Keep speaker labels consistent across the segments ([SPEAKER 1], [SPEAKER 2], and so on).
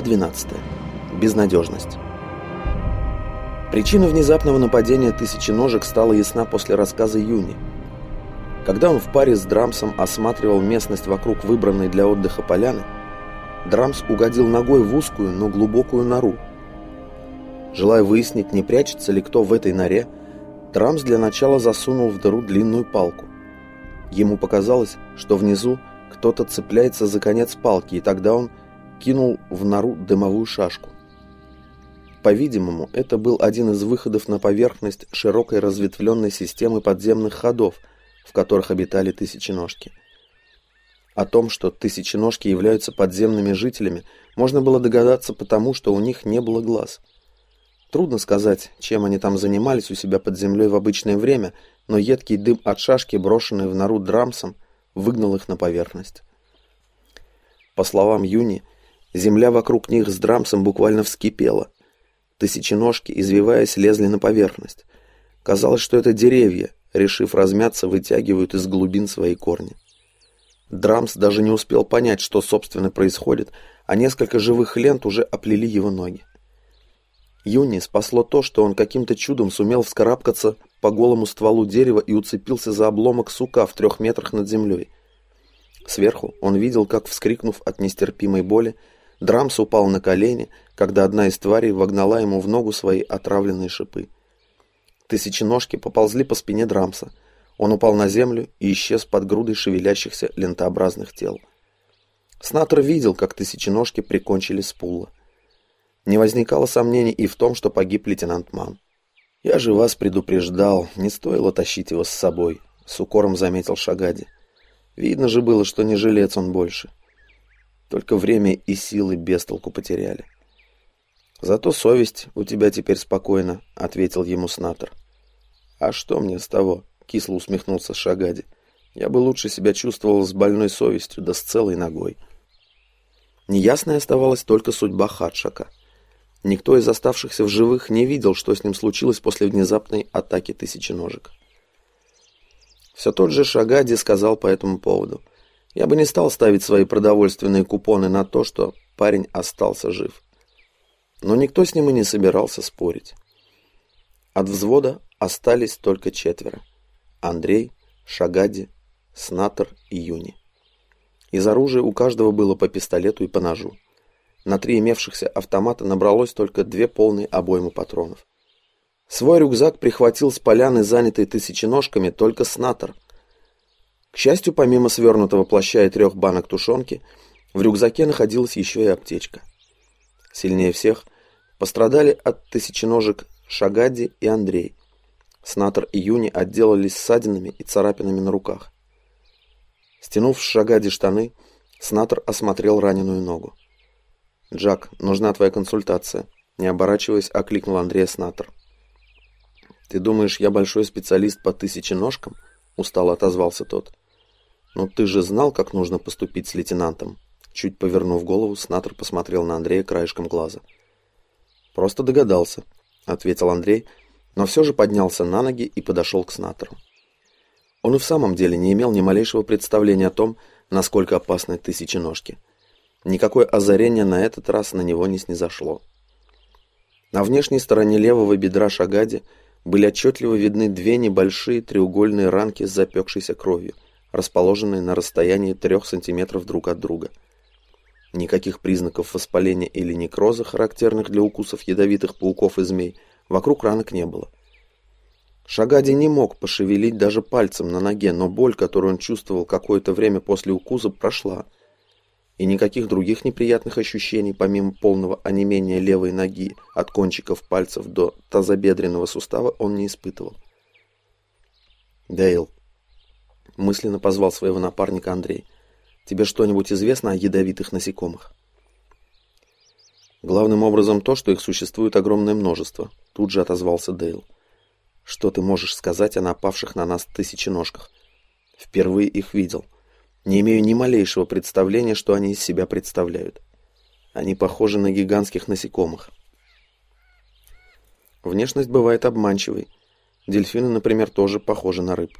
[SPEAKER 1] Глава 12. Безнадежность. Причина внезапного нападения тысячи ножек стала ясна после рассказа Юни. Когда он в паре с Драмсом осматривал местность вокруг выбранной для отдыха поляны, Драмс угодил ногой в узкую, но глубокую нору. Желая выяснить, не прячется ли кто в этой норе, Драмс для начала засунул в дыру длинную палку. Ему показалось, что внизу кто-то цепляется за конец палки, и тогда он кинул в нору дымовую шашку. По-видимому, это был один из выходов на поверхность широкой разветвленной системы подземных ходов, в которых обитали тысяченожки. О том, что тысяченожки являются подземными жителями, можно было догадаться потому, что у них не было глаз. Трудно сказать, чем они там занимались у себя под землей в обычное время, но едкий дым от шашки, брошенный в нору драмсом, выгнал их на поверхность. По словам Юни, Земля вокруг них с Драмсом буквально вскипела. Тысяченожки, извиваясь, лезли на поверхность. Казалось, что это деревья, решив размяться, вытягивают из глубин свои корни. Драмс даже не успел понять, что собственно происходит, а несколько живых лент уже оплели его ноги. Юни спасло то, что он каким-то чудом сумел вскарабкаться по голому стволу дерева и уцепился за обломок сука в трех метрах над землей. Сверху он видел, как, вскрикнув от нестерпимой боли, Драмс упал на колени, когда одна из тварей вогнала ему в ногу свои отравленные шипы. Тысяченожки поползли по спине Драмса. Он упал на землю и исчез под грудой шевелящихся лентообразных тел. Снатор видел, как тысяченожки прикончили Спула. Не возникало сомнений и в том, что погиб лейтенант Ман. «Я же вас предупреждал, не стоило тащить его с собой», — с укором заметил Шагади. «Видно же было, что не жилец он больше». Только время и силы без толку потеряли. «Зато совесть у тебя теперь спокойна», — ответил ему Снатор. «А что мне с того?» — кисло усмехнулся Шагади. «Я бы лучше себя чувствовал с больной совестью, да с целой ногой». Неясной оставалась только судьба Хадшака. Никто из оставшихся в живых не видел, что с ним случилось после внезапной атаки тысячи ножек. Все тот же Шагади сказал по этому поводу. Я бы не стал ставить свои продовольственные купоны на то, что парень остался жив. Но никто с ним и не собирался спорить. От взвода остались только четверо. Андрей, Шагади, Снатор и Юни. Из оружия у каждого было по пистолету и по ножу. На три имевшихся автомата набралось только две полные обоймы патронов. Свой рюкзак прихватил с поляны, занятой тысяченожками, только Снатор – к счастью, помимо свернутого плаща и трех банок тушенки, в рюкзаке находилась еще и аптечка. Сильнее всех пострадали от тысяченожек Шагади и Андрей. Снатор и Юни отделались ссадинами и царапинами на руках. Стянув с Шагади штаны, Снатор осмотрел раненую ногу. «Джак, нужна твоя консультация», — не оборачиваясь, окликнул Андрея Снатор. «Ты думаешь, я большой специалист по тысяченожкам?» — устало отозвался тот. «Но ты же знал, как нужно поступить с лейтенантом?» Чуть повернув голову, Снатор посмотрел на Андрея краешком глаза. «Просто догадался», — ответил Андрей, но все же поднялся на ноги и подошел к Снатору. Он и в самом деле не имел ни малейшего представления о том, насколько опасны тысяченожки. Никакое озарение на этот раз на него не снизошло. На внешней стороне левого бедра Шагади были отчетливо видны две небольшие треугольные ранки с запекшейся кровью — расположенные на расстоянии 3 см друг от друга. Никаких признаков воспаления или некроза, характерных для укусов ядовитых пауков и змей, вокруг ранок не было. Шагади не мог пошевелить даже пальцем на ноге, но боль, которую он чувствовал какое-то время после укуса, прошла. И никаких других неприятных ощущений, помимо полного онемения левой ноги от кончиков пальцев до тазобедренного сустава, он не испытывал. «Дейл, мысленно позвал своего напарника Андрей. Тебе что-нибудь известно о ядовитых насекомых? Главным образом то, что их существует огромное множество, тут же отозвался Дейл. Что ты можешь сказать о напавших на нас тысяченожках? Впервые их видел. Не имею ни малейшего представления, что они из себя представляют. Они похожи на гигантских насекомых. Внешность бывает обманчивой. Дельфины, например, тоже похожи на рыб.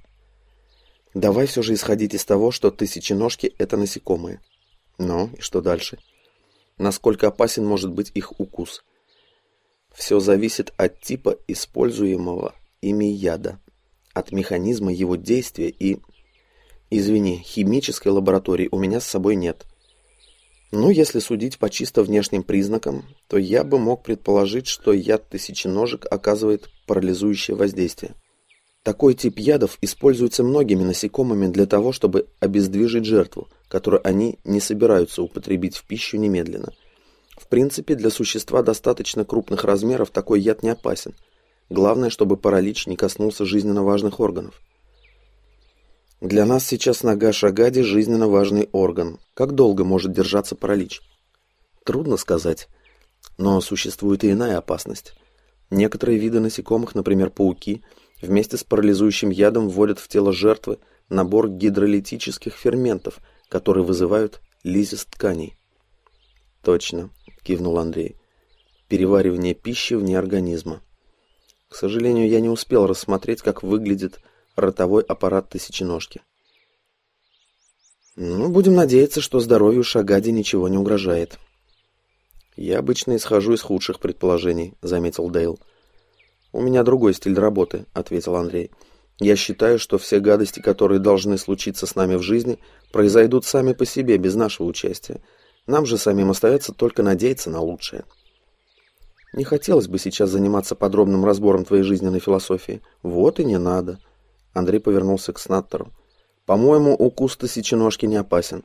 [SPEAKER 1] Давай все же исходить из того, что тысяченожки – это насекомые. Ну, и что дальше? насколько опасен может быть их укус. Все зависит от типа используемого ими яда, от механизма его действия и... Извини, химической лаборатории у меня с собой нет. Ну, если судить по чисто внешним признакам, то я бы мог предположить, что яд тысяченожек оказывает парализующее воздействие. Такой тип ядов используется многими насекомыми для того, чтобы обездвижить жертву, которую они не собираются употребить в пищу немедленно. В принципе, для существа достаточно крупных размеров такой яд не опасен. Главное, чтобы паралич не коснулся жизненно важных органов. Для нас сейчас нога Шагади – жизненно важный орган. Как долго может держаться паралич? Трудно сказать. Но существует и иная опасность. Некоторые виды насекомых, например, пауки – Вместе с парализующим ядом вводят в тело жертвы набор гидролитических ферментов, которые вызывают лизис тканей. «Точно», – кивнул Андрей. «Переваривание пищи вне организма». К сожалению, я не успел рассмотреть, как выглядит ротовой аппарат тысяченожки. Ну, будем надеяться, что здоровью Шагади ничего не угрожает. Я обычно исхожу из худших предположений, заметил Дейл. «У меня другой стиль работы», — ответил Андрей. «Я считаю, что все гадости, которые должны случиться с нами в жизни, произойдут сами по себе, без нашего участия. Нам же самим остается только надеяться на лучшее». «Не хотелось бы сейчас заниматься подробным разбором твоей жизненной философии. Вот и не надо». Андрей повернулся к Снаттеру. «По-моему, укус тысяченожки не опасен».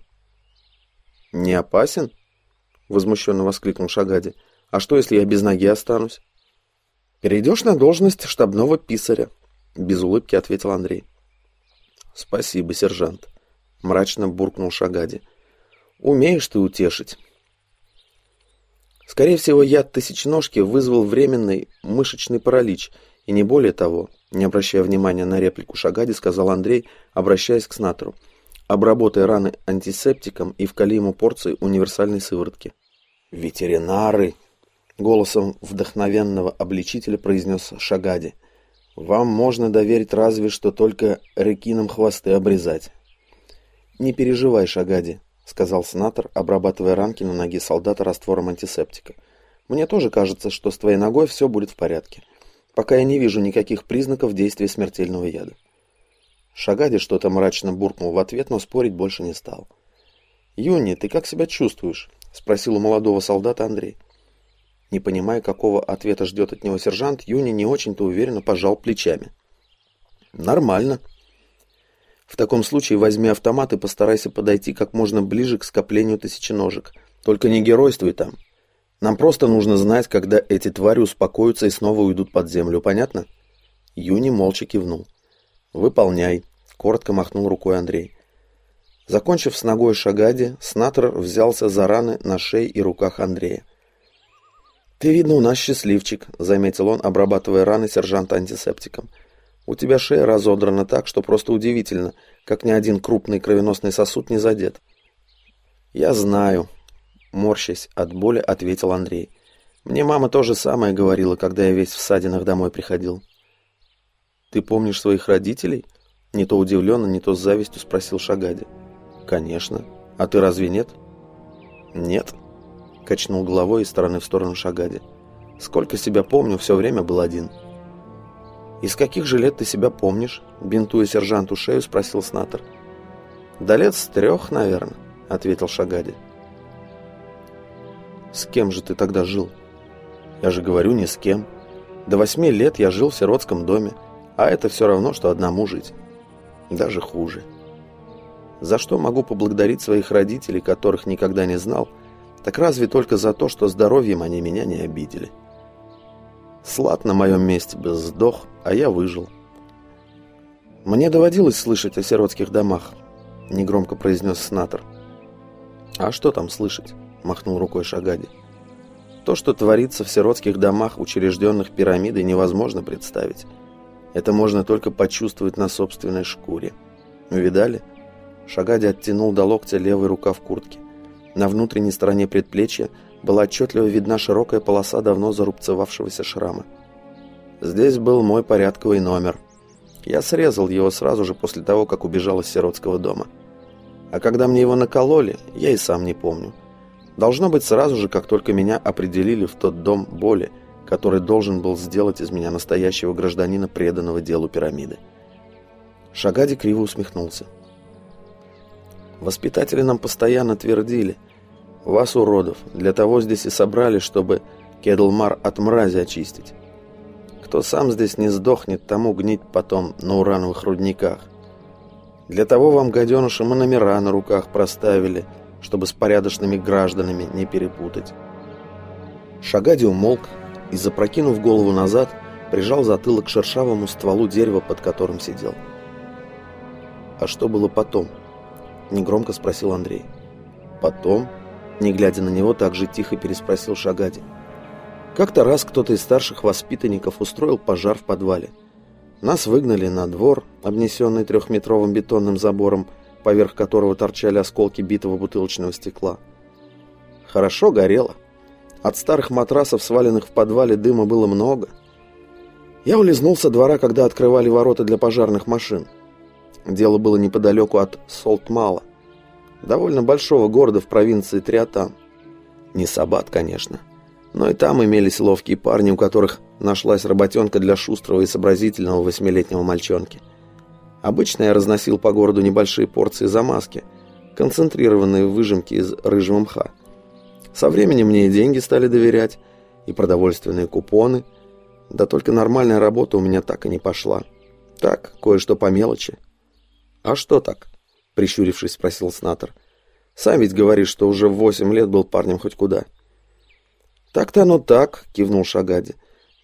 [SPEAKER 1] «Не опасен?» — возмущенно воскликнул Шагади. «А что, если я без ноги останусь?» «Перейдешь на должность штабного писаря», — без улыбки ответил Андрей. «Спасибо, сержант», — мрачно буркнул Шагади. «Умеешь ты утешить». Скорее всего, яд тысячножки вызвал временный мышечный паралич, и не более того, не обращая внимания на реплику Шагади, сказал Андрей, обращаясь к Снатору. «Обработай раны антисептиком и вкали ему порции универсальной сыворотки». «Ветеринары!» Голосом вдохновенного обличителя произнес Шагади. «Вам можно доверить разве что только рекинам хвосты обрезать». «Не переживай, Шагади», — сказал сенатор, обрабатывая ранки на ноге солдата раствором антисептика. «Мне тоже кажется, что с твоей ногой все будет в порядке, пока я не вижу никаких признаков действия смертельного яда». Шагади что-то мрачно буркнул в ответ, но спорить больше не стал. «Юни, ты как себя чувствуешь?» — спросил у молодого солдата Андрей. Не понимая, какого ответа ждет от него сержант, Юни не очень-то уверенно пожал плечами. «Нормально». «В таком случае возьми автомат и постарайся подойти как можно ближе к скоплению тысяченожек. Только не геройствуй там. Нам просто нужно знать, когда эти твари успокоятся и снова уйдут под землю, понятно?» Юни молча кивнул. «Выполняй», — коротко махнул рукой Андрей. Закончив с ногой Шагади, Снатор взялся за раны на шее и руках Андрея. «Ты, видно, у нас счастливчик», — заметил он, обрабатывая раны сержанта антисептиком. «У тебя шея разодрана так, что просто удивительно, как ни один крупный кровеносный сосуд не задет». «Я знаю», — морщась от боли, ответил Андрей. «Мне мама то же самое говорила, когда я весь в ссадинах домой приходил». «Ты помнишь своих родителей?» Не то удивленно, не то с завистью спросил Шагади. «Конечно. А ты разве нет?» «Нет», Качнул головой из стороны в сторону Шагади. Сколько себя помню, все время был один. «Из каких же лет ты себя помнишь?» Бинтуя сержанту шею, спросил Снатор. «Да лет с трех, наверное», — ответил Шагади. «С кем же ты тогда жил?» «Я же говорю, ни с кем. До восьми лет я жил в сиротском доме, а это все равно, что одному жить. Даже хуже. За что могу поблагодарить своих родителей, которых никогда не знал, — так разве только за то, что здоровьем они меня не обидели. Слад на моем месте бы сдох, а я выжил. Мне доводилось слышать о сиротских домах, негромко произнес Снатор. А что там слышать? Махнул рукой Шагади. То, что творится в сиротских домах, учрежденных пирамидой, невозможно представить. Это можно только почувствовать на собственной шкуре. Видали? Шагади оттянул до локтя левый рукав куртки. На внутренней стороне предплечья была отчетливо видна широкая полоса давно зарубцевавшегося шрама. Здесь был мой порядковый номер. Я срезал его сразу же после того, как убежал из сиротского дома. А когда мне его накололи, я и сам не помню. Должно быть сразу же, как только меня определили в тот дом боли, который должен был сделать из меня настоящего гражданина, преданного делу пирамиды. Шагади криво усмехнулся. Воспитатели нам постоянно твердили, вас, уродов, для того здесь и собрали, чтобы Кедлмар от мрази очистить. Кто сам здесь не сдохнет, тому гнить потом на урановых рудниках. Для того вам, гаденышам, и номера на руках проставили, чтобы с порядочными гражданами не перепутать. Шагади умолк и, запрокинув голову назад, прижал затылок к шершавому стволу дерева, под которым сидел. «А что было потом?» — негромко спросил Андрей. «Потом?» — не глядя на него, так же тихо переспросил Шагади. «Как-то раз кто-то из старших воспитанников устроил пожар в подвале. Нас выгнали на двор, обнесенный трехметровым бетонным забором, поверх которого торчали осколки битого бутылочного стекла. Хорошо горело. От старых матрасов, сваленных в подвале, дыма было много. Я улизнул со двора, когда открывали ворота для пожарных машин. Дело было неподалеку от Солтмала, довольно большого города в провинции Триатан. Не Сабат, конечно, но и там имелись ловкие парни, у которых нашлась работенка для шустрого и сообразительного восьмилетнего мальчонки. Обычно я разносил по городу небольшие порции замазки, концентрированные выжимки из рыжего мха. Со временем мне и деньги стали доверять, и продовольственные купоны. Да только нормальная работа у меня так и не пошла. Так, кое-что по мелочи. «А что так?» — прищурившись, спросил Снатор. «Сам ведь говоришь, что уже восемь лет был парнем хоть куда». «Так-то оно так», — кивнул Шагади.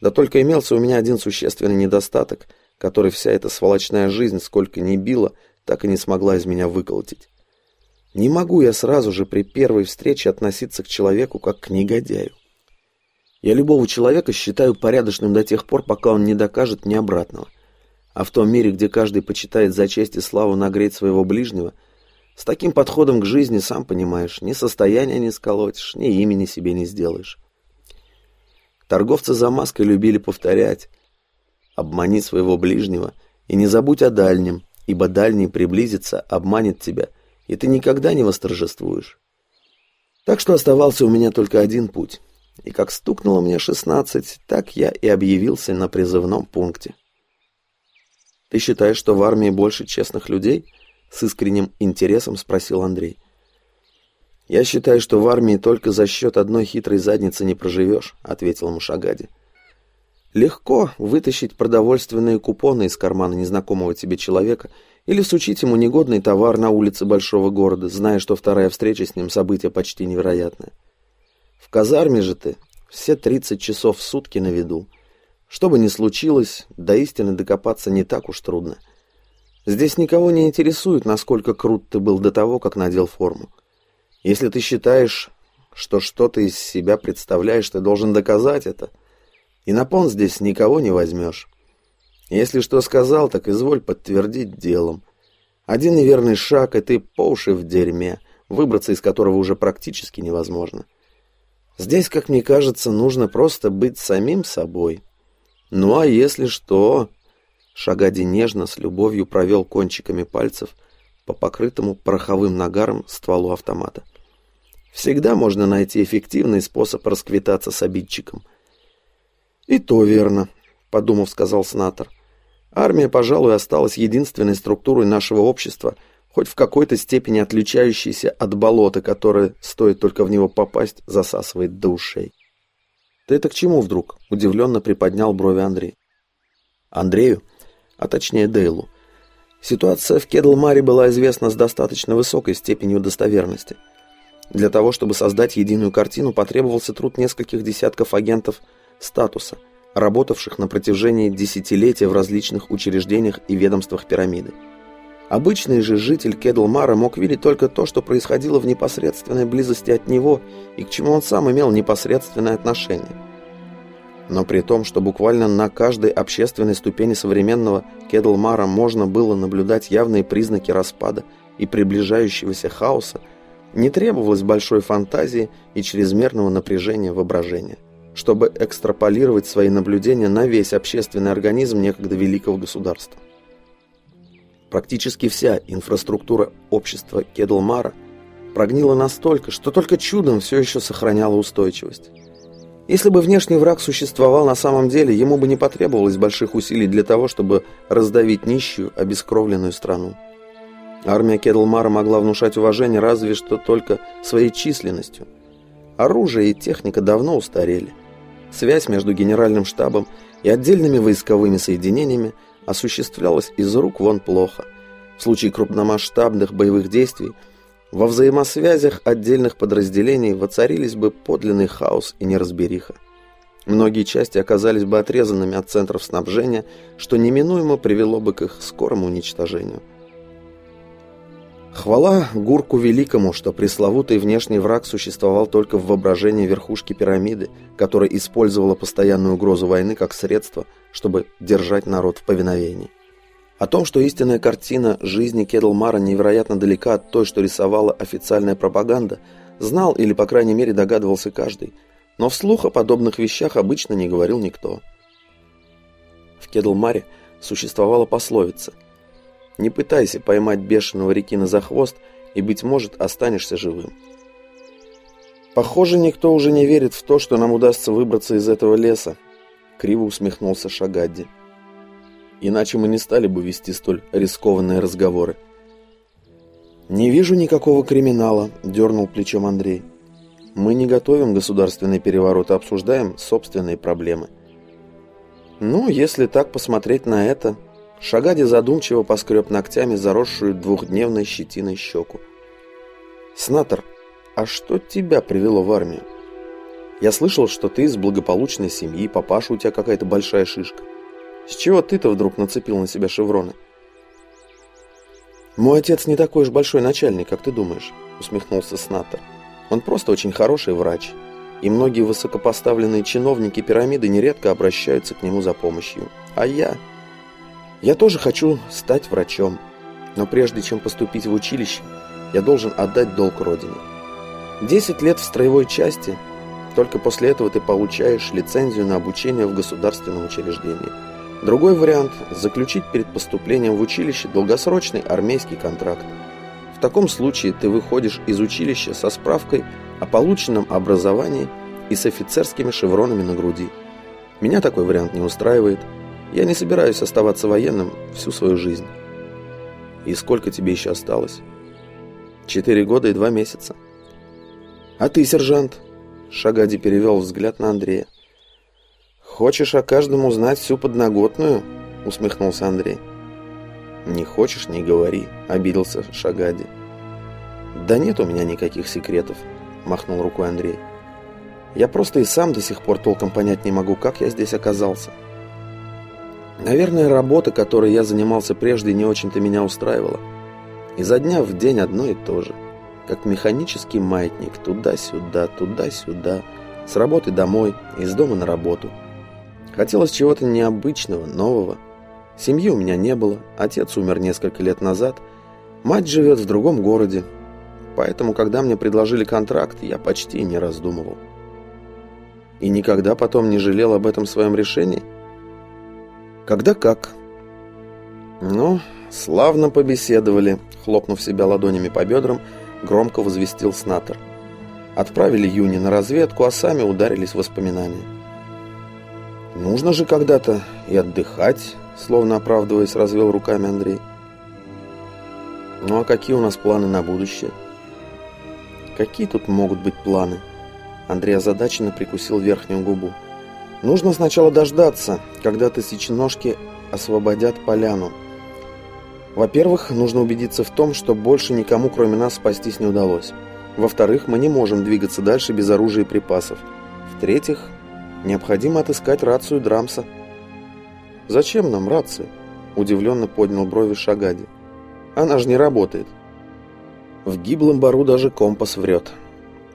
[SPEAKER 1] «Да только имелся у меня один существенный недостаток, который вся эта сволочная жизнь, сколько ни била, так и не смогла из меня выколотить. Не могу я сразу же при первой встрече относиться к человеку как к негодяю. Я любого человека считаю порядочным до тех пор, пока он не докажет мне обратного. А в том мире, где каждый почитает за честь и славу нагреть своего ближнего, с таким подходом к жизни, сам понимаешь, ни состояния не сколотишь, ни имени себе не сделаешь. Торговцы за маской любили повторять «Обмани своего ближнего и не забудь о дальнем, ибо дальний приблизится, обманет тебя – и ты никогда не восторжествуешь. Так что оставался у меня только один путь. И как стукнуло мне шестнадцать, так я и объявился на призывном пункте. «Ты считаешь, что в армии больше честных людей?» С искренним интересом спросил Андрей. «Я считаю, что в армии только за счет одной хитрой задницы не проживешь», — ответил Мушагади. «Легко вытащить продовольственные купоны из кармана незнакомого тебе человека — или сучить ему негодный товар на улице большого города, зная, что вторая встреча с ним событие почти невероятное. В казарме же ты все 30 часов в сутки на виду. Что бы ни случилось, до истины докопаться не так уж трудно. Здесь никого не интересует, насколько крут ты был до того, как надел форму. Если ты считаешь, что что-то из себя представляешь, ты должен доказать это. И на пон здесь никого не возьмешь. Если что сказал, так изволь подтвердить делом. Один неверный шаг, и ты по уши в дерьме, выбраться из которого уже практически невозможно. Здесь, как мне кажется, нужно просто быть самим собой. Ну а если что... Шагади нежно, с любовью провел кончиками пальцев по покрытому пороховым нагаром стволу автомата. Всегда можно найти эффективный способ расквитаться с обидчиком. «И то верно», — подумав, сказал Снатор. — Армия, пожалуй, осталась единственной структурой нашего общества, хоть в какой-то степени отличающейся от болота, которое, стоит только в него попасть, засасывает до ушей. «Ты это к чему вдруг?» – удивленно приподнял брови Андрей. Андрею, а точнее Дейлу, ситуация в Кедлмаре была известна с достаточно высокой степенью достоверности. Для того, чтобы создать единую картину, потребовался труд нескольких десятков агентов статуса – работавших на протяжении десятилетия в различных учреждениях и ведомствах пирамиды. Обычный же житель Кедлмара мог видеть только то, что происходило в непосредственной близости от него и к чему он сам имел непосредственное отношение. Но при том, что буквально на каждой общественной ступени современного Кедлмара можно было наблюдать явные признаки распада и приближающегося хаоса, не требовалось большой фантазии и чрезмерного напряжения воображения чтобы экстраполировать свои наблюдения на весь общественный организм некогда великого государства. Практически вся инфраструктура общества Кедлмара прогнила настолько, что только чудом все еще сохраняла устойчивость. Если бы внешний враг существовал на самом деле, ему бы не потребовалось больших усилий для того, чтобы раздавить нищую, обескровленную страну. Армия Кедлмара могла внушать уважение разве что только своей численностью. Оружие и техника давно устарели. Связь между генеральным штабом и отдельными войсковыми соединениями осуществлялась из рук вон плохо. В случае крупномасштабных боевых действий во взаимосвязях отдельных подразделений воцарились бы подлинный хаос и неразбериха. Многие части оказались бы отрезанными от центров снабжения, что неминуемо привело бы к их скорому уничтожению. Хвала Гурку Великому, что пресловутый внешний враг существовал только в воображении верхушки пирамиды, которая использовала постоянную угрозу войны как средство, чтобы держать народ в повиновении. О том, что истинная картина жизни Кедлмара невероятно далека от той, что рисовала официальная пропаганда, знал или, по крайней мере, догадывался каждый, но вслух о подобных вещах обычно не говорил никто. В Кедлмаре существовала пословица – не пытайся поймать бешеного рекина за хвост, и, быть может, останешься живым. Похоже, никто уже не верит в то, что нам удастся выбраться из этого леса, криво усмехнулся Шагадди. Иначе мы не стали бы вести столь рискованные разговоры. «Не вижу никакого криминала», — дернул плечом Андрей. «Мы не готовим государственный переворот, а обсуждаем собственные проблемы». «Ну, если так посмотреть на это», Шагади задумчиво поскреб ногтями заросшую двухдневной щетиной щеку. «Снатор, а что тебя привело в армию? Я слышал, что ты из благополучной семьи, папаша у тебя какая-то большая шишка. С чего ты-то вдруг нацепил на себя шевроны?» «Мой отец не такой уж большой начальник, как ты думаешь», — усмехнулся Снатор. «Он просто очень хороший врач, и многие высокопоставленные чиновники пирамиды нередко обращаются к нему за помощью. А я...» Я тоже хочу стать врачом, но прежде чем поступить в училище, я должен отдать долг родине. Десять лет в строевой части, только после этого ты получаешь лицензию на обучение в государственном учреждении. Другой вариант – заключить перед поступлением в училище долгосрочный армейский контракт. В таком случае ты выходишь из училища со справкой о полученном образовании и с офицерскими шевронами на груди. Меня такой вариант не устраивает – я не собираюсь оставаться военным всю свою жизнь. И сколько тебе еще осталось? Четыре года и два месяца. А ты, сержант? Шагади перевел взгляд на Андрея. Хочешь о каждом узнать всю подноготную? Усмехнулся Андрей. Не хочешь, не говори, обиделся Шагади. Да нет у меня никаких секретов, махнул рукой Андрей. Я просто и сам до сих пор толком понять не могу, как я здесь оказался. Наверное, работа, которой я занимался прежде, не очень-то меня устраивала. Изо дня в день одно и то же. Как механический маятник, туда-сюда, туда-сюда, с работы домой, из дома на работу. Хотелось чего-то необычного, нового. Семьи у меня не было, отец умер несколько лет назад, мать живет в другом городе. Поэтому, когда мне предложили контракт, я почти не раздумывал. И никогда потом не жалел об этом своем решении – когда как. Ну, славно побеседовали, хлопнув себя ладонями по бедрам, громко возвестил Снатор. Отправили Юни на разведку, а сами ударились в воспоминания. «Нужно же когда-то и отдыхать», словно оправдываясь, развел руками Андрей. «Ну а какие у нас планы на будущее?» «Какие тут могут быть планы?» Андрей озадаченно прикусил верхнюю губу. Нужно сначала дождаться, когда тысяченожки освободят поляну. Во-первых, нужно убедиться в том, что больше никому, кроме нас, спастись не удалось. Во-вторых, мы не можем двигаться дальше без оружия и припасов. В-третьих, необходимо отыскать рацию Драмса. «Зачем нам рация?» – удивленно поднял брови Шагади. «Она же не работает». В гиблом бару даже компас врет.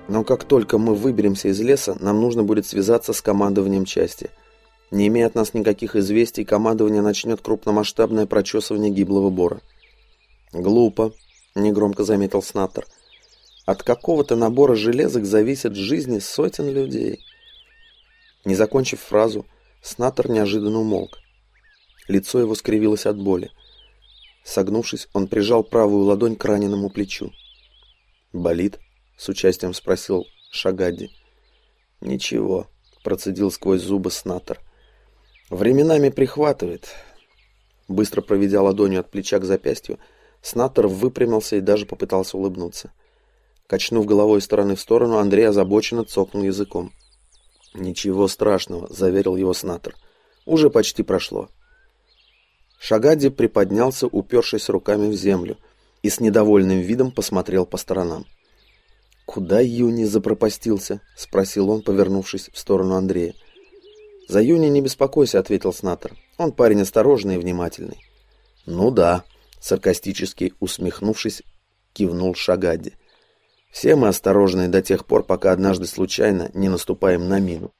[SPEAKER 1] Но как только мы выберемся из леса, нам нужно будет связаться с командованием части. Не имея от нас никаких известий, командование начнет крупномасштабное прочесывание гиблого бора. «Глупо», — негромко заметил Снаттер. «От какого-то набора железок зависят жизни сотен людей». Не закончив фразу, Снаттер неожиданно умолк. Лицо его скривилось от боли. Согнувшись, он прижал правую ладонь к раненому плечу. «Болит?» — с участием спросил Шагади. «Ничего», — процедил сквозь зубы Снатор. «Временами прихватывает». Быстро проведя ладонью от плеча к запястью, Снаттер выпрямился и даже попытался улыбнуться. Качнув головой из стороны в сторону, Андрей озабоченно цокнул языком. «Ничего страшного», — заверил его Снаттер. «Уже почти прошло». Шагади приподнялся, упершись руками в землю, и с недовольным видом посмотрел по сторонам. «Куда Юни запропастился?» — спросил он, повернувшись в сторону Андрея. «За Юни не беспокойся», — ответил Снаттер. «Он парень осторожный и внимательный». «Ну да», Саркастически усмехнувшись, кивнул Шагади. Все мы осторожны до тех пор, пока однажды случайно не наступаем на мину.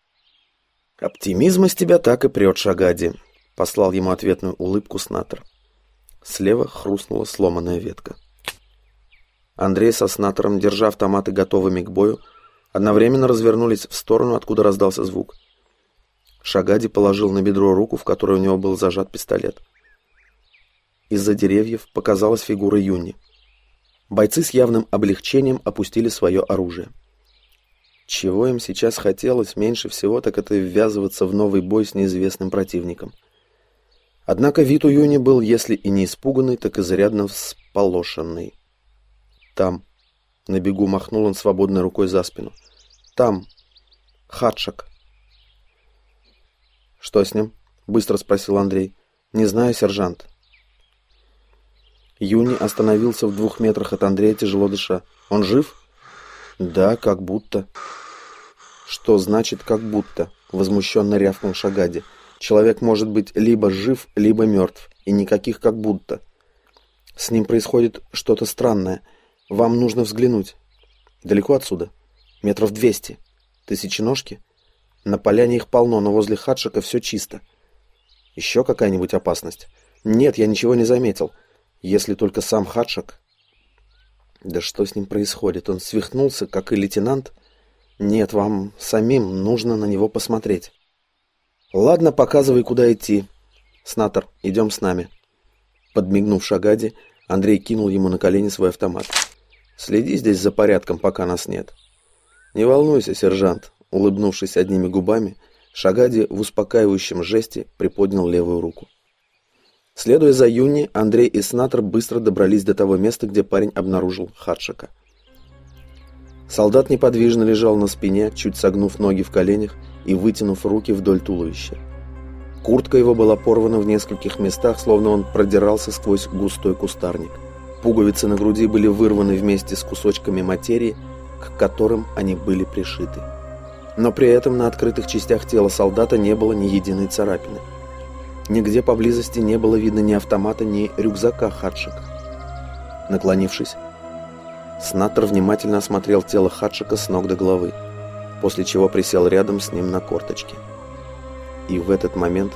[SPEAKER 1] Оптимизм из тебя так и прет, Шагади, послал ему ответную улыбку Снатор. Слева хрустнула сломанная ветка. Андрей со Снатором, держа автоматы готовыми к бою, одновременно развернулись в сторону, откуда раздался звук. Шагади положил на бедро руку, в которой у него был зажат пистолет. Из-за деревьев показалась фигура Юни. Бойцы с явным облегчением опустили свое оружие. Чего им сейчас хотелось меньше всего, так это ввязываться в новый бой с неизвестным противником. Однако вид у Юни был, если и не испуганный, так изрядно всполошенный. Там. На бегу махнул он свободной рукой за спину. Там. Хатшак. Что с ним? Быстро спросил Андрей. Не знаю, сержант. Юни остановился в двух метрах от Андрея, тяжело дыша. «Он жив?» «Да, как будто». «Что значит «как будто»?» — возмущенно рявкнул Шагади. «Человек может быть либо жив, либо мертв, и никаких «как будто». С ним происходит что-то странное. Вам нужно взглянуть. Далеко отсюда? Метров двести. Тысяченожки? На поляне их полно, но возле хадшика все чисто. Еще какая-нибудь опасность? Нет, я ничего не заметил. Если только сам Хадшак... Да что с ним происходит? Он свихнулся, как и лейтенант? Нет, вам самим нужно на него посмотреть. Ладно, показывай, куда идти. Снатор, идем с нами. Подмигнув Шагади, Андрей кинул ему на колени свой автомат. Следи здесь за порядком, пока нас нет. Не волнуйся, сержант. Улыбнувшись одними губами, Шагади в успокаивающем жесте приподнял левую руку. Следуя за Юни, Андрей и Снатор быстро добрались до того места, где парень обнаружил Хадшика. Солдат неподвижно лежал на спине, чуть согнув ноги в коленях и вытянув руки вдоль туловища. Куртка его была порвана в нескольких местах, словно он продирался сквозь густой кустарник. Пуговицы на груди были вырваны вместе с кусочками материи, к которым они были пришиты. Но при этом на открытых частях тела солдата не было ни единой царапины. Нигде поблизости не было видно ни автомата, ни рюкзака Хадшика. Наклонившись, Снаттер внимательно осмотрел тело Хадшика с ног до головы, после чего присел рядом с ним на корточке. И в этот момент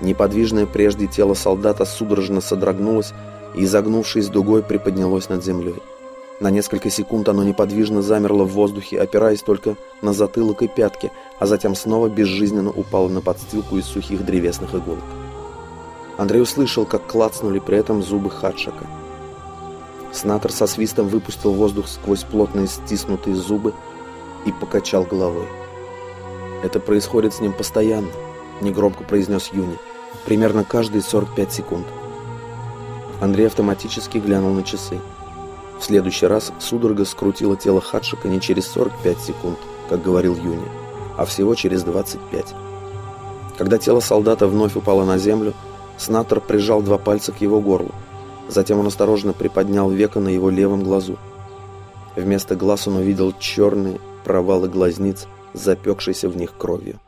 [SPEAKER 1] неподвижное прежде тело солдата судорожно содрогнулось и, изогнувшись дугой, приподнялось над землей. На несколько секунд оно неподвижно замерло в воздухе, опираясь только на затылок и пятки, а затем снова безжизненно упало на подстилку из сухих древесных иголок. Андрей услышал, как клацнули при этом зубы Хадшака. Снатор со свистом выпустил воздух сквозь плотные стиснутые зубы и покачал головой. «Это происходит с ним постоянно», — негромко произнес Юни. «Примерно каждые 45 секунд». Андрей автоматически глянул на часы. В следующий раз судорога скрутила тело Хадшика не через 45 секунд, как говорил Юни, а всего через 25. Когда тело солдата вновь упало на землю, Снатор прижал два пальца к его горлу. Затем он осторожно приподнял веко на его левом глазу. Вместо глаз он увидел черные провалы глазниц, запекшиеся в них кровью.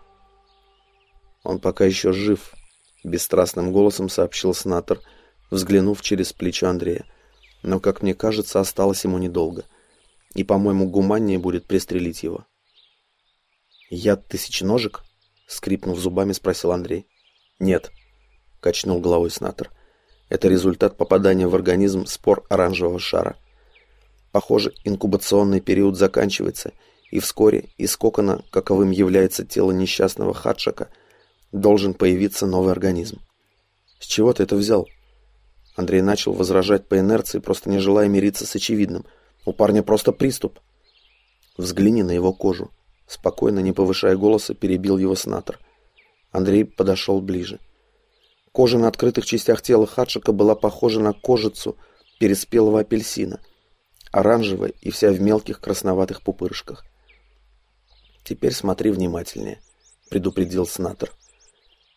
[SPEAKER 1] «Он пока еще жив», — бесстрастным голосом сообщил Снатор, взглянув через плечо Андрея. «Но, как мне кажется, осталось ему недолго. И, по-моему, гуманнее будет пристрелить его». «Яд тысячножек?» — скрипнув зубами, спросил Андрей. «Нет», качнул головой Снатор. Это результат попадания в организм спор оранжевого шара. Похоже, инкубационный период заканчивается, и вскоре из кокона, каковым является тело несчастного Хадшака, должен появиться новый организм. С чего ты это взял? Андрей начал возражать по инерции, просто не желая мириться с очевидным. У парня просто приступ. Взгляни на его кожу. Спокойно, не повышая голоса, перебил его снатор. Андрей подошел ближе. Кожа на открытых частях тела Хадшика была похожа на кожицу переспелого апельсина, оранжевая и вся в мелких красноватых пупырышках. «Теперь смотри внимательнее», — предупредил снатор.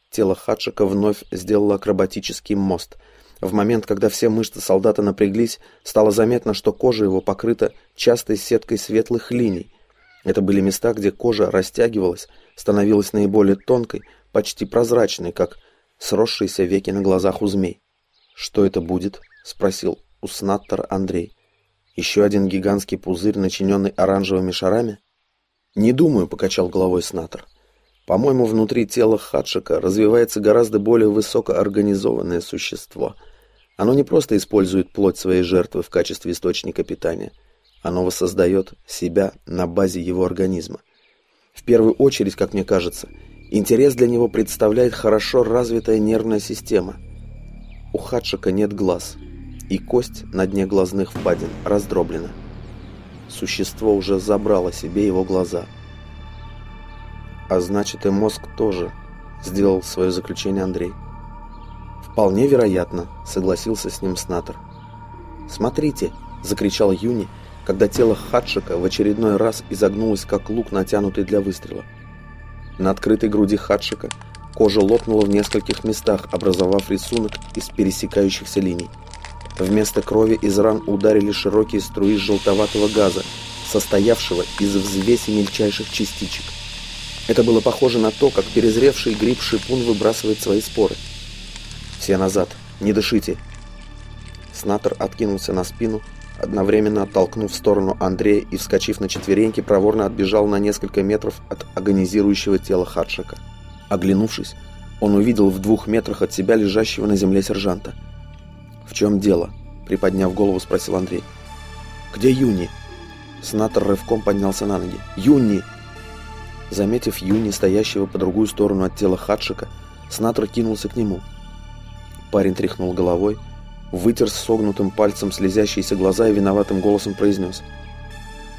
[SPEAKER 1] Тело Хадшика вновь сделало акробатический мост. В момент, когда все мышцы солдата напряглись, стало заметно, что кожа его покрыта частой сеткой светлых линий. Это были места, где кожа растягивалась, становилась наиболее тонкой, почти прозрачной, как сросшиеся веки на глазах у змей. «Что это будет?» — спросил уснаттор Андрей. «Еще один гигантский пузырь, начиненный оранжевыми шарами?» «Не думаю», — покачал головой снатор. По-моему, внутри тела Хадшика развивается гораздо более высокоорганизованное существо. Оно не просто использует плоть своей жертвы в качестве источника питания. Оно воссоздает себя на базе его организма. В первую очередь, как мне кажется, интерес для него представляет хорошо развитая нервная система. У Хадшика нет глаз, и кость на дне глазных впадин раздроблена. Существо уже забрало себе его глаза – а значит и мозг тоже, сделал свое заключение Андрей. Вполне вероятно, согласился с ним Снатор. Смотрите, закричал Юни, когда тело Хадшика в очередной раз изогнулось, как лук, натянутый для выстрела. На открытой груди Хадшика кожа лопнула в нескольких местах, образовав рисунок из пересекающихся линий. Вместо крови из ран ударили широкие струи желтоватого газа, состоявшего из взвеси мельчайших частичек. Это было похоже на то, как перезревший гриб-шипун выбрасывает свои споры. «Все назад! Не дышите!» Снатор откинулся на спину, одновременно оттолкнув в сторону Андрея и, вскочив на четвереньки, проворно отбежал на несколько метров от агонизирующего тела Хадшика. Оглянувшись, он увидел в двух метрах от себя лежащего на земле сержанта. «В чем дело?» — приподняв голову, спросил Андрей. «Где Юни?» Снатор рывком поднялся на ноги. «Юни!» Заметив Юни, стоящего по другую сторону от тела Хадшика, Снатор кинулся к нему. Парень тряхнул головой, вытер с согнутым пальцем слезящиеся глаза и виноватым голосом произнес.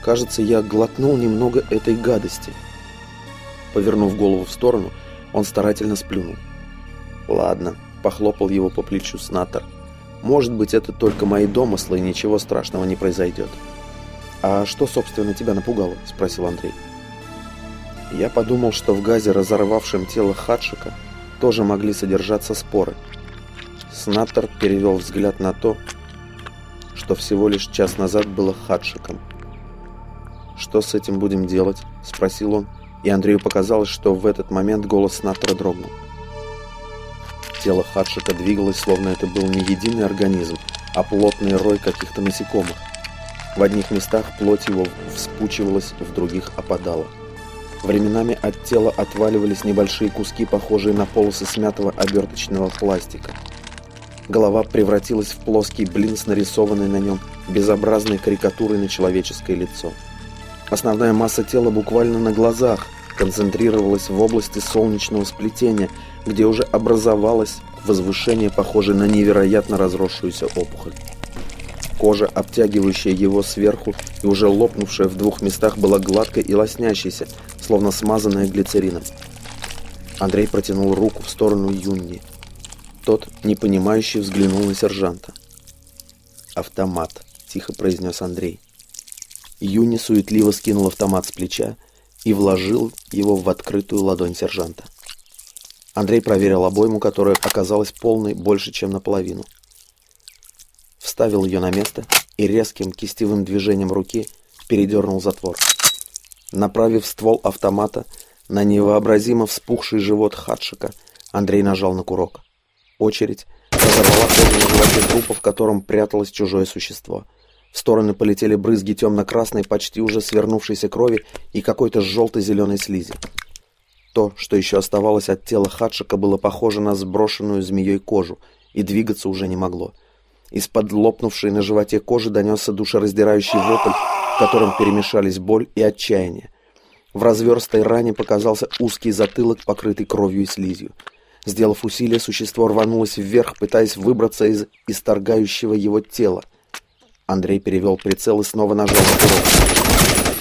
[SPEAKER 1] «Кажется, я глотнул немного этой гадости». Повернув голову в сторону, он старательно сплюнул. «Ладно», — похлопал его по плечу Снатор. «Может быть, это только мои домыслы, и ничего страшного не произойдет». «А что, собственно, тебя напугало?» — спросил Андрей. Я подумал, что в газе, разорвавшем тело Хадшика, тоже могли содержаться споры. Снаттер перевел взгляд на то, что всего лишь час назад было Хадшиком. «Что с этим будем делать?» – спросил он, и Андрею показалось, что в этот момент голос Снаттера дрогнул. Тело Хадшика двигалось, словно это был не единый организм, а плотный рой каких-то насекомых. В одних местах плоть его вспучивалась, в других опадала. Временами от тела отваливались небольшие куски, похожие на полосы смятого оберточного пластика. Голова превратилась в плоский блин с нарисованной на нем безобразной карикатурой на человеческое лицо. Основная масса тела буквально на глазах концентрировалась в области солнечного сплетения, где уже образовалось возвышение, похожее на невероятно разросшуюся опухоль. Кожа, обтягивающая его сверху и уже лопнувшая в двух местах, была гладкой и лоснящейся, словно смазанная глицерином. Андрей протянул руку в сторону Юнни. Тот, непонимающе, взглянул на сержанта. «Автомат», — тихо произнес Андрей. Юни суетливо скинул автомат с плеча и вложил его в открытую ладонь сержанта. Андрей проверил обойму, которая оказалась полной больше, чем наполовину вставил ее на место и резким кистевым движением руки передернул затвор. Направив ствол автомата на невообразимо вспухший живот Хадшика, Андрей нажал на курок. Очередь разорвала кожу на животе трупа, в котором пряталось чужое существо. В стороны полетели брызги темно-красной, почти уже свернувшейся крови и какой-то желто-зеленой слизи. То, что еще оставалось от тела Хадшика, было похоже на сброшенную змеей кожу и двигаться уже не могло. Из-под лопнувшей на животе кожи донесся душераздирающий вопль, в котором перемешались боль и отчаяние. В разверстой ране показался узкий затылок, покрытый кровью и слизью. Сделав усилие, существо рванулось вверх, пытаясь выбраться из исторгающего его тела. Андрей перевел прицел и снова нажал на курок.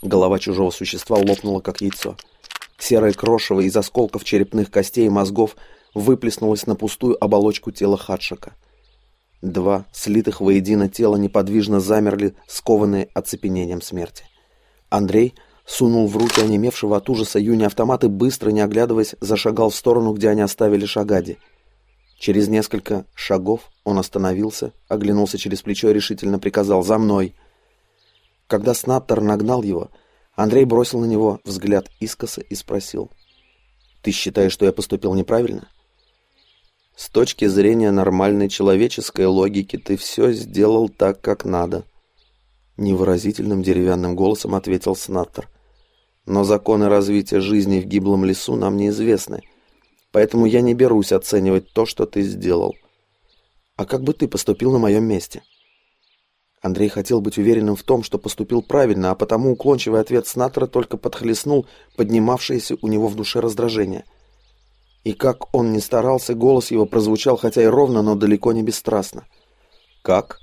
[SPEAKER 1] Голова чужого существа лопнула, как яйцо. Серое крошево из осколков черепных костей и мозгов выплеснулось на пустую оболочку тела Хадшика. Два слитых воедино тела неподвижно замерли, скованные оцепенением смерти. Андрей сунул в руки онемевшего от ужаса Юни автомат и, быстро не оглядываясь, зашагал в сторону, где они оставили Шагади. Через несколько шагов он остановился, оглянулся через плечо и решительно приказал «За мной!». Когда Снаттер нагнал его, Андрей бросил на него взгляд искоса и спросил «Ты считаешь, что я поступил неправильно?» «С точки зрения нормальной человеческой логики ты все сделал так, как надо», невыразительным деревянным голосом ответил Снаттер. «Но законы развития жизни в гиблом лесу нам неизвестны» поэтому я не берусь оценивать то, что ты сделал. А как бы ты поступил на моем месте?» Андрей хотел быть уверенным в том, что поступил правильно, а потому уклончивый ответ Снатора только подхлестнул поднимавшееся у него в душе раздражение. И как он ни старался, голос его прозвучал хотя и ровно, но далеко не бесстрастно. «Как?»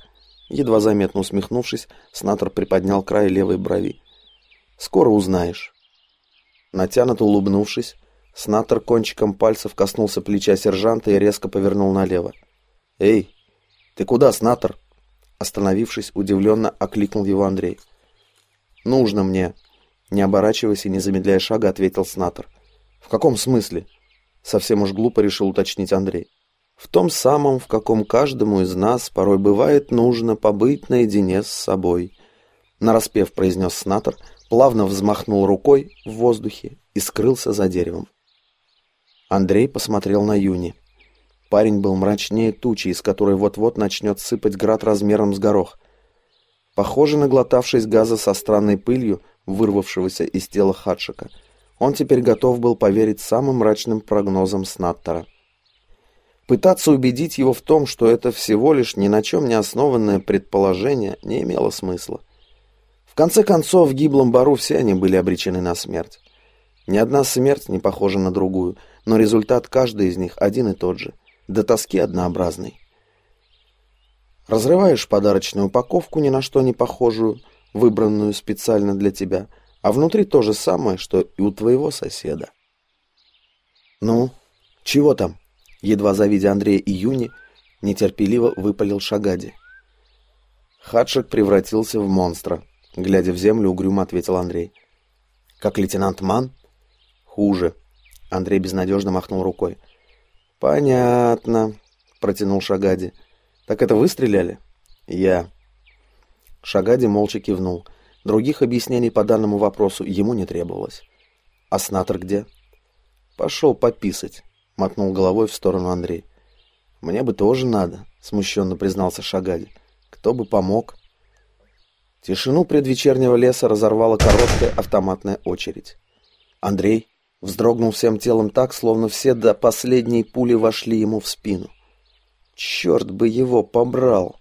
[SPEAKER 1] Едва заметно усмехнувшись, Снатор приподнял край левой брови. «Скоро узнаешь». Натянуто улыбнувшись, Снатор кончиком пальцев коснулся плеча сержанта и резко повернул налево. «Эй, ты куда, Снатор?» Остановившись, удивленно окликнул его Андрей. «Нужно мне», — не оборачиваясь и не замедляя шага, ответил Снатор. «В каком смысле?» Совсем уж глупо решил уточнить Андрей. «В том самом, в каком каждому из нас порой бывает нужно побыть наедине с собой», — нараспев произнес Снатор, плавно взмахнул рукой в воздухе и скрылся за деревом. Андрей посмотрел на Юни. Парень был мрачнее тучи, из которой вот-вот начнет сыпать град размером с горох. Похоже, наглотавшись газа со странной пылью, вырвавшегося из тела Хадшика, он теперь готов был поверить самым мрачным прогнозам Снаттера. Пытаться убедить его в том, что это всего лишь ни на чем не основанное предположение, не имело смысла. В конце концов, в гиблом бару все они были обречены на смерть. Ни одна смерть не похожа на другую, но результат каждой из них один и тот же, до тоски однообразный. Разрываешь подарочную упаковку, ни на что не похожую, выбранную специально для тебя, а внутри то же самое, что и у твоего соседа. «Ну, чего там?» Едва завидя Андрея и Юни, нетерпеливо выпалил Шагади. Хадшик превратился в монстра. Глядя в землю, угрюмо ответил Андрей. «Как лейтенант Ман?» «Хуже». Андрей безнадежно махнул рукой. «Понятно», — протянул Шагади. «Так это вы стреляли?» «Я». Шагади молча кивнул. Других объяснений по данному вопросу ему не требовалось. «А снатор где?» «Пошел пописать», — мотнул головой в сторону Андрей. «Мне бы тоже надо», — смущенно признался Шагади. «Кто бы помог?» Тишину предвечернего леса разорвала короткая автоматная очередь. Андрей Вздрогнул всем телом так, словно все до последней пули вошли ему в спину. Черт бы его побрал!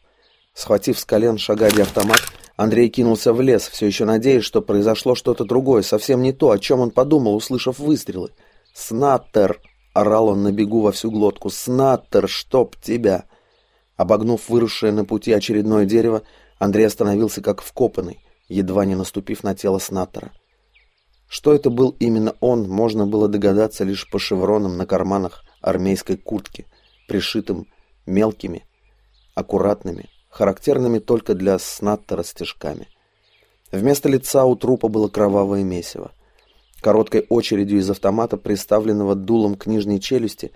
[SPEAKER 1] Схватив с колен шагади автомат, Андрей кинулся в лес, все еще надеясь, что произошло что-то другое, совсем не то, о чем он подумал, услышав выстрелы. «Снаттер!» — орал он на бегу во всю глотку. «Снаттер, чтоб тебя!» Обогнув выросшее на пути очередное дерево, Андрей остановился как вкопанный, едва не наступив на тело Снаттера. Что это был именно он, можно было догадаться лишь по шевронам на карманах армейской куртки, пришитым мелкими, аккуратными, характерными только для снаттера стежками. Вместо лица у трупа было кровавое месиво. Короткой очередью из автомата, приставленного дулом к нижней челюсти,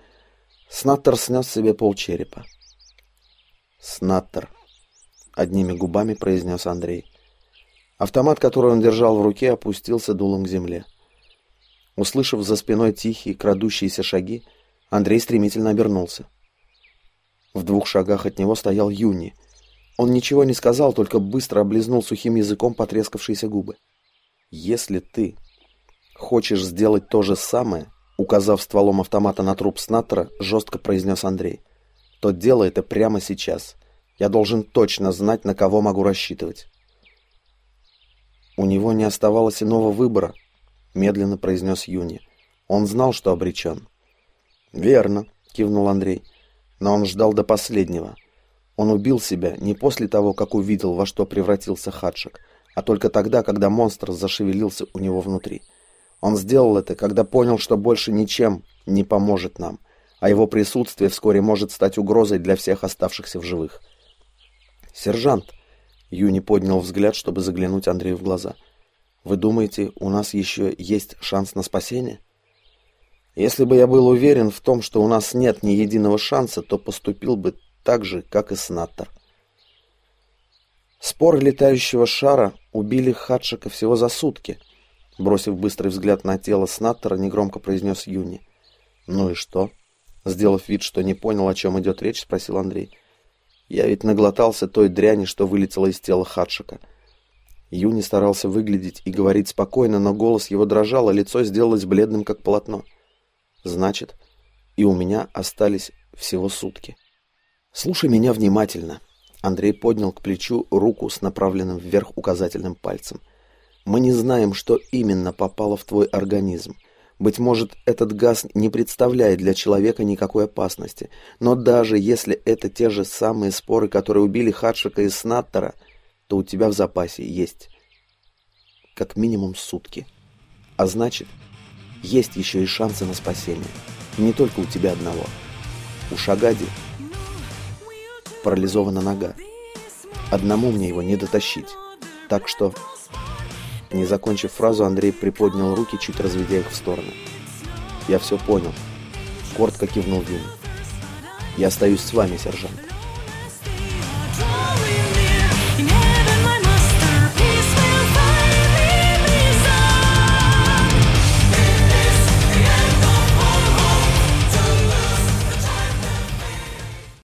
[SPEAKER 1] Снаттер снес себе полчерепа. «Снаттер», — одними губами произнес Андрей. Автомат, который он держал в руке, опустился дулом к земле. Услышав за спиной тихие, крадущиеся шаги, Андрей стремительно обернулся. В двух шагах от него стоял Юни. Он ничего не сказал, только быстро облизнул сухим языком потрескавшиеся губы. «Если ты хочешь сделать то же самое», указав стволом автомата на труп Снаттера, жестко произнес Андрей, то делай это прямо сейчас. Я должен точно знать, на кого могу рассчитывать. У него не оставалось иного выбора, медленно произнес Юни. Он знал, что обречен. Верно, кивнул Андрей. Но он ждал до последнего. Он убил себя не после того, как увидел, во что превратился Хадшик, а только тогда, когда монстр зашевелился у него внутри. Он сделал это, когда понял, что больше ничем не поможет нам, а его присутствие вскоре может стать угрозой для всех оставшихся в живых. «Сержант!» — Юни поднял взгляд, чтобы заглянуть Андрею в глаза. «Вы думаете, у нас еще есть шанс на спасение?» «Если бы я был уверен в том, что у нас нет ни единого шанса, то поступил бы так же, как и Снаттер». Спор летающего шара убили Хадшика всего за сутки. Бросив быстрый взгляд на тело Снаттера, негромко произнес Юни. «Ну и что?» Сделав вид, что не понял, о чем идет речь, спросил Андрей. «Я ведь наглотался той дряни, что вылетела из тела Хадшика». Юни старался выглядеть и говорить спокойно, но голос его дрожал, а лицо сделалось бледным, как полотно. «Значит, и у меня остались всего сутки. Слушай меня внимательно». Андрей поднял к плечу руку с направленным вверх указательным пальцем. «Мы не знаем, что именно попало в твой организм. Быть может, этот газ не представляет для человека никакой опасности, но даже если это те же самые споры, которые убили Хадшика и Снаттера, то у тебя в запасе есть как минимум сутки. А значит, есть еще и шансы на спасение. Не только у тебя одного. У Шагади парализована нога. Одному мне его не дотащить. Так что... Не закончив фразу, Андрей приподнял руки, чуть разведя их в стороны. «Я все понял», — коротко кивнул Вин. «Я остаюсь с вами, сержант».